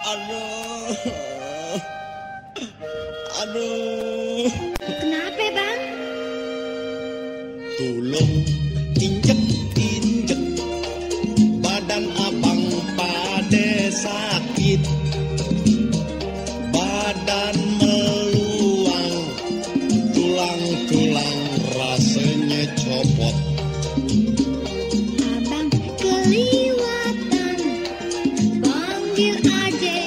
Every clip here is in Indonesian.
Aduh. Aduh. Kenapa bang? Tulung injek injek badan abang pada sakit badan meluang tulang-tulang rasanya copot Abang keliwatan Panggil aja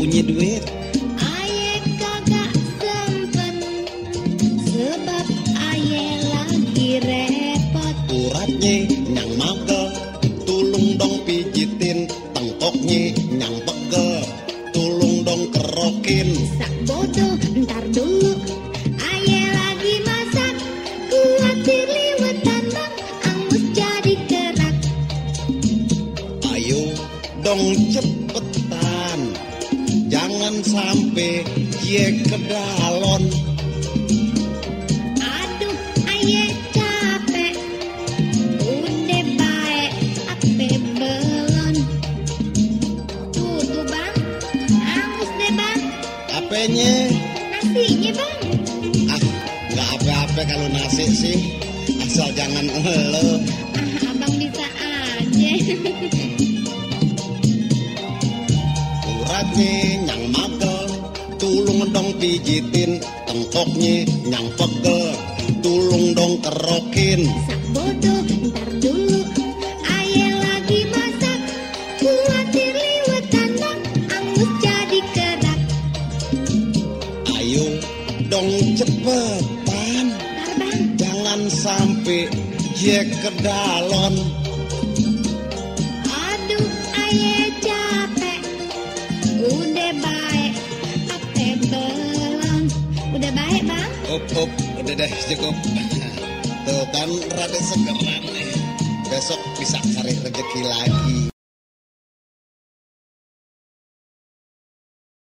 punya duit. Aye kagak sempet Sebab aye lagi repot. Uratnya nyang magel tulung dong pijitin tengkoknya nyang pegel tulung dong kerokin. Sak bodoh ntar dulu. Aye lagi masak Kuatir liwetan bang Angus jadi kerak. Ayo dong cepetan jangan sampai ye kedalon. Aduh aye capek. Udah baik Ape belon. Tuh tuh bang. Angus deh bang. Apanya Nasinya bang. Ah nggak apa-apa kalau nasi sih. Asal jangan elo Ah abang bisa aja. Magel tulung dong pijitin tengkoknya nyang pegel tulung dong kerokin Sak bodoh ntar dulu Aye lagi masak Kuatir liwetan bang Angus jadi kerak. Ayo dong cepetan Ntar bang. jangan sampai ye kedalon Aduh up up udah deh cukup tuh kan rada segeran nih. Besok bisa cari rezeki lagi